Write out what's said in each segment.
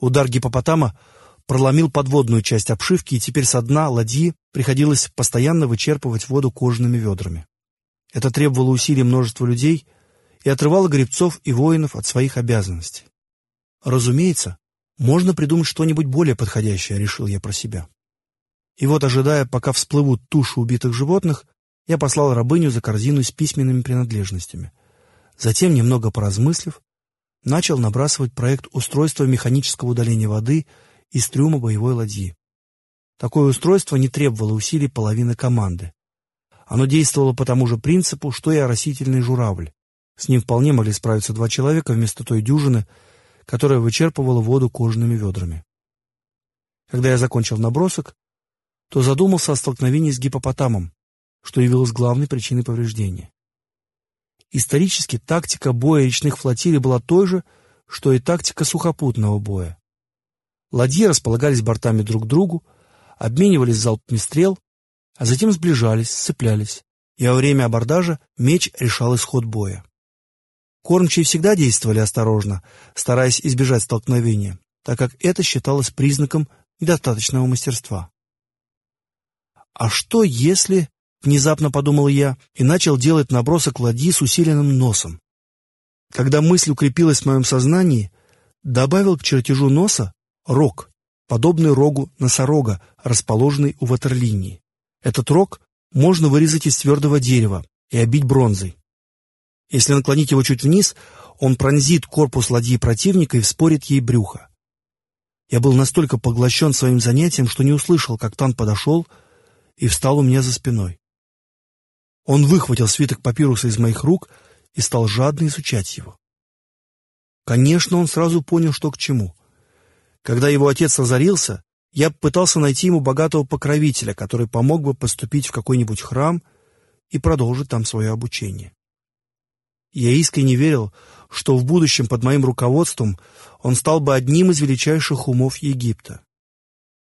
Удар гипопотама проломил подводную часть обшивки, и теперь со дна ладьи приходилось постоянно вычерпывать воду кожаными ведрами. Это требовало усилий множества людей и отрывало гребцов и воинов от своих обязанностей. Разумеется, можно придумать что-нибудь более подходящее, решил я про себя. И вот, ожидая, пока всплывут туши убитых животных, я послал рабыню за корзину с письменными принадлежностями. Затем, немного поразмыслив, начал набрасывать проект устройства механического удаления воды из трюма боевой ладьи. Такое устройство не требовало усилий половины команды. Оно действовало по тому же принципу, что и оросительный журавль. С ним вполне могли справиться два человека вместо той дюжины, которая вычерпывала воду кожаными ведрами. Когда я закончил набросок, то задумался о столкновении с гипопотамом, что явилось главной причиной повреждения. Исторически тактика боя речных флотилий была той же, что и тактика сухопутного боя. Ладьи располагались бортами друг к другу, обменивались залпами стрел, а затем сближались, сцеплялись, и во время абордажа меч решал исход боя. Кормчие всегда действовали осторожно, стараясь избежать столкновения, так как это считалось признаком недостаточного мастерства. А что если, внезапно подумал я, и начал делать набросок ладьи с усиленным носом? Когда мысль укрепилась в моем сознании, добавил к чертежу носа рог, подобный рогу носорога, расположенный у ватерлинии. Этот рог можно вырезать из твердого дерева и обить бронзой. Если наклонить его чуть вниз, он пронзит корпус ладьи противника и вспорит ей брюхо. Я был настолько поглощен своим занятием, что не услышал, как Тан подошел и встал у меня за спиной. Он выхватил свиток папируса из моих рук и стал жадно изучать его. Конечно, он сразу понял, что к чему. Когда его отец разорился, я пытался найти ему богатого покровителя, который помог бы поступить в какой-нибудь храм и продолжить там свое обучение. Я искренне верил, что в будущем под моим руководством он стал бы одним из величайших умов Египта.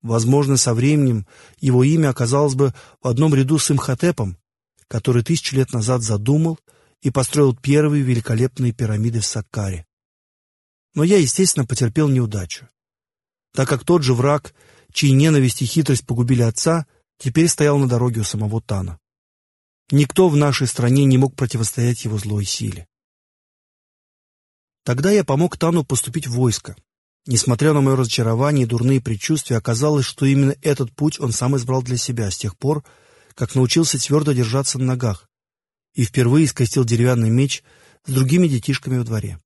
Возможно, со временем его имя оказалось бы в одном ряду с Имхотепом, который тысячу лет назад задумал и построил первые великолепные пирамиды в Саккаре. Но я, естественно, потерпел неудачу, так как тот же враг, чьи ненависть и хитрость погубили отца, теперь стоял на дороге у самого Тана. Никто в нашей стране не мог противостоять его злой силе. Тогда я помог Тану поступить в войско. Несмотря на мое разочарование и дурные предчувствия, оказалось, что именно этот путь он сам избрал для себя с тех пор, как научился твердо держаться на ногах и впервые скостил деревянный меч с другими детишками во дворе.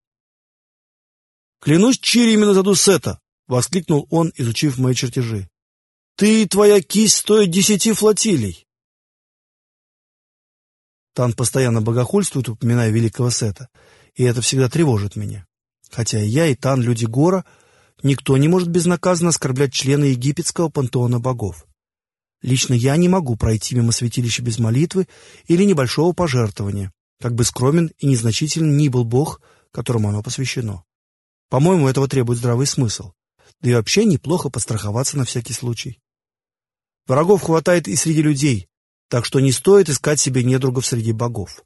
«Клянусь чириями на заду Сета!» — воскликнул он, изучив мои чертежи. «Ты и твоя кисть стоят десяти флотилий!» Тан постоянно богохульствует, упоминая великого Сета, и это всегда тревожит меня. Хотя я, и Тан — люди Гора, никто не может безнаказанно оскорблять члена египетского пантеона богов. Лично я не могу пройти мимо святилища без молитвы или небольшого пожертвования, как бы скромен и незначителен ни был бог, которому оно посвящено. По-моему, этого требует здравый смысл. Да и вообще неплохо постраховаться на всякий случай. Врагов хватает и среди людей, так что не стоит искать себе недругов среди богов.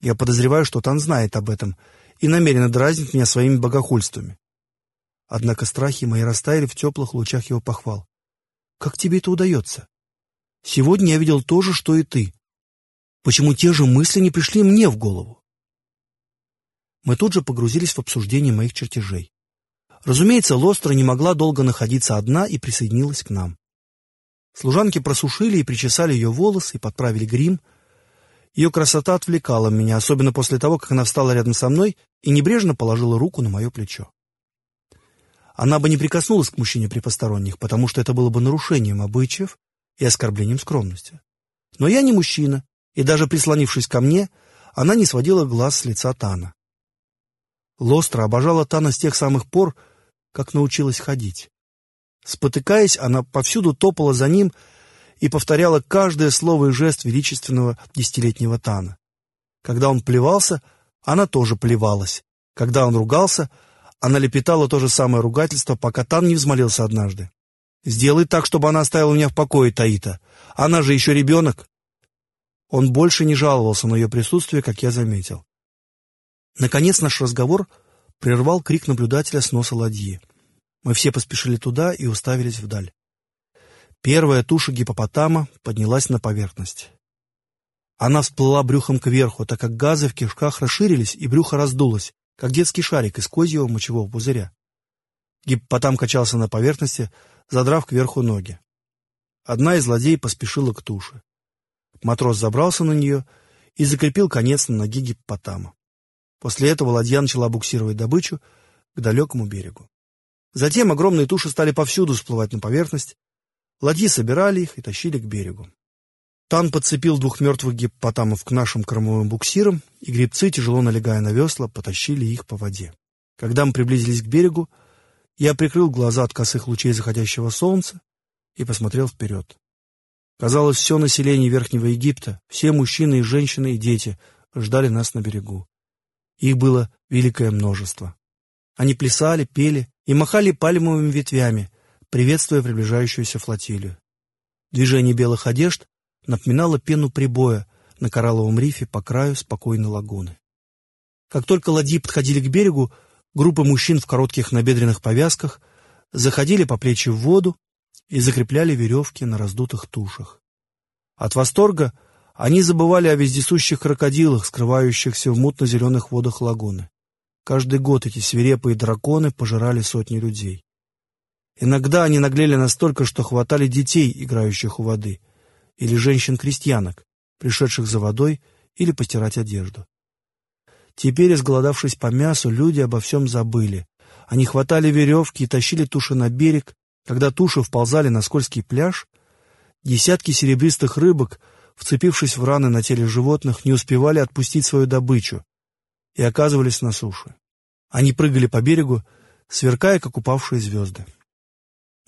Я подозреваю, что Тан знает об этом и намеренно дразнит меня своими богохульствами. Однако страхи мои растаяли в теплых лучах его похвал. «Как тебе это удается? Сегодня я видел то же, что и ты. Почему те же мысли не пришли мне в голову?» Мы тут же погрузились в обсуждение моих чертежей. Разумеется, Лостра не могла долго находиться одна и присоединилась к нам. Служанки просушили и причесали ее волосы и подправили грим. Ее красота отвлекала меня, особенно после того, как она встала рядом со мной и небрежно положила руку на мое плечо. Она бы не прикоснулась к мужчине при посторонних, потому что это было бы нарушением обычаев и оскорблением скромности. Но я не мужчина, и даже прислонившись ко мне, она не сводила глаз с лица Тана. Лостра обожала Тана с тех самых пор, как научилась ходить. Спотыкаясь, она повсюду топала за ним и повторяла каждое слово и жест величественного десятилетнего Тана. Когда он плевался, она тоже плевалась. Когда он ругался, она лепетала то же самое ругательство, пока Тан не взмолился однажды. «Сделай так, чтобы она оставила меня в покое, Таита. Она же еще ребенок». Он больше не жаловался на ее присутствие, как я заметил. Наконец наш разговор прервал крик наблюдателя с носа ладьи. Мы все поспешили туда и уставились вдаль. Первая туша гипопотама поднялась на поверхность. Она всплыла брюхом кверху, так как газы в кишках расширились, и брюхо раздулось, как детский шарик из козьего мочевого пузыря. Гиппотам качался на поверхности, задрав кверху ноги. Одна из ладей поспешила к туше. Матрос забрался на нее и закрепил конец на ноги гиппотама. После этого ладья начала буксировать добычу к далекому берегу. Затем огромные туши стали повсюду всплывать на поверхность. Ладьи собирали их и тащили к берегу. Тан подцепил двух мертвых гиппотамов к нашим кормовым буксирам, и гребцы, тяжело налегая на весла, потащили их по воде. Когда мы приблизились к берегу, я прикрыл глаза от косых лучей заходящего солнца и посмотрел вперед. Казалось, все население Верхнего Египта, все мужчины и женщины и дети ждали нас на берегу. Их было великое множество. Они плясали, пели и махали пальмовыми ветвями, приветствуя приближающуюся флотилию. Движение белых одежд напоминала пену прибоя на коралловом рифе по краю спокойной лагуны. Как только ладьи подходили к берегу, группы мужчин в коротких набедренных повязках заходили по плечи в воду и закрепляли веревки на раздутых тушах. От восторга они забывали о вездесущих крокодилах, скрывающихся в мутно-зеленых водах лагуны. Каждый год эти свирепые драконы пожирали сотни людей. Иногда они наглели настолько, что хватали детей, играющих у воды, или женщин-крестьянок, пришедших за водой или постирать одежду. Теперь, изголодавшись по мясу, люди обо всем забыли. Они хватали веревки и тащили туши на берег. Когда туши вползали на скользкий пляж, десятки серебристых рыбок, вцепившись в раны на теле животных, не успевали отпустить свою добычу и оказывались на суше. Они прыгали по берегу, сверкая, как упавшие звезды.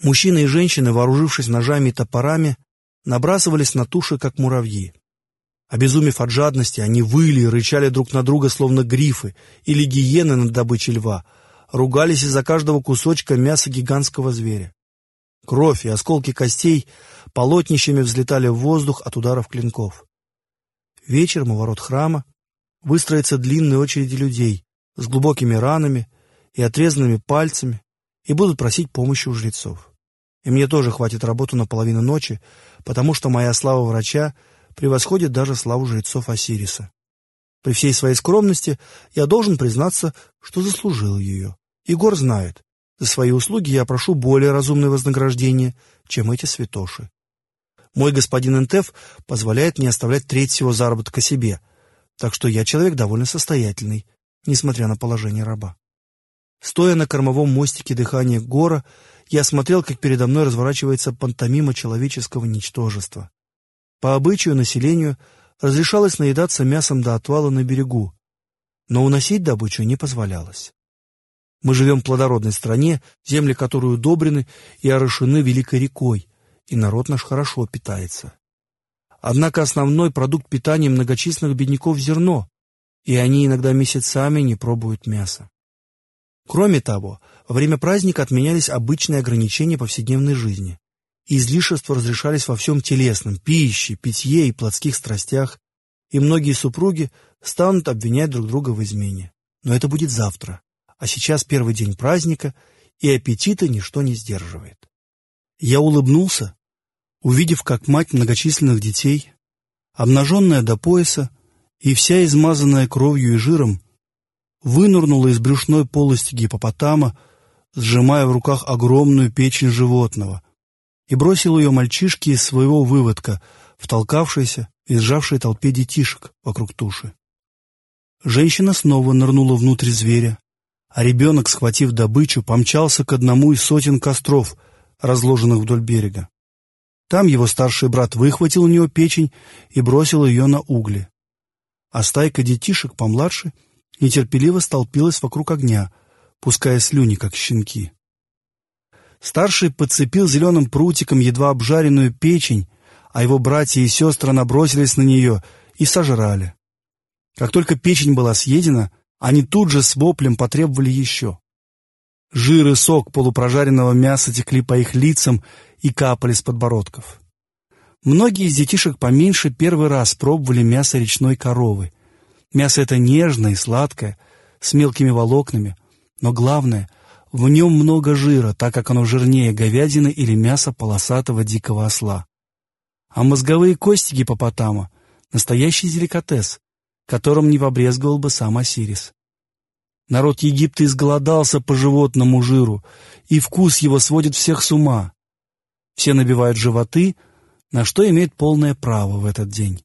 Мужчины и женщины, вооружившись ножами и топорами, набрасывались на туши, как муравьи. Обезумев от жадности, они выли и рычали друг на друга, словно грифы или гиены над добычей льва, ругались из-за каждого кусочка мяса гигантского зверя. Кровь и осколки костей полотнищами взлетали в воздух от ударов клинков. Вечером у ворот храма выстроятся длинные очереди людей с глубокими ранами и отрезанными пальцами и будут просить помощи у жрецов. И мне тоже хватит работы на половину ночи, потому что моя слава врача превосходит даже славу жрецов Осириса. При всей своей скромности я должен признаться, что заслужил ее. Егор знает, за свои услуги я прошу более разумное вознаграждение, чем эти святоши. Мой господин Энтеф позволяет мне оставлять треть всего заработка себе, так что я человек довольно состоятельный, несмотря на положение раба. Стоя на кормовом мостике дыхания гора, я смотрел, как передо мной разворачивается пантомима человеческого ничтожества. По обычаю населению разрешалось наедаться мясом до отвала на берегу, но уносить добычу не позволялось. Мы живем в плодородной стране, земли которой удобрены и орошены великой рекой, и народ наш хорошо питается. Однако основной продукт питания многочисленных бедняков – зерно, и они иногда месяцами не пробуют мясо. Кроме того, во время праздника отменялись обычные ограничения повседневной жизни. Излишества разрешались во всем телесном, пище, питье и плотских страстях, и многие супруги станут обвинять друг друга в измене. Но это будет завтра, а сейчас первый день праздника, и аппетита ничто не сдерживает. Я улыбнулся, увидев, как мать многочисленных детей, обнаженная до пояса и вся измазанная кровью и жиром, вынырнула из брюшной полости гипопотама, сжимая в руках огромную печень животного, и бросил ее мальчишке из своего выводка, втолкавшейся и сжавшей толпе детишек вокруг туши. Женщина снова нырнула внутрь зверя, а ребенок, схватив добычу, помчался к одному из сотен костров, разложенных вдоль берега. Там его старший брат выхватил у него печень и бросил ее на угли. А стайка детишек помладше — нетерпеливо столпилась вокруг огня, пуская слюни, как щенки. Старший подцепил зеленым прутиком едва обжаренную печень, а его братья и сестры набросились на нее и сожрали. Как только печень была съедена, они тут же с воплем потребовали еще. Жир и сок полупрожаренного мяса текли по их лицам и капали с подбородков. Многие из детишек поменьше первый раз пробовали мясо речной коровы, Мясо это нежное и сладкое, с мелкими волокнами, но главное, В нем много жира, так как оно жирнее говядины или мяса полосатого дикого осла. А мозговые кости гипопотама — настоящий деликатес, которым не побрезговал бы сам Осирис. Народ Египта изголодался по животному жиру, и вкус его сводит всех с ума. Все набивают животы, на что имеют полное право в этот день.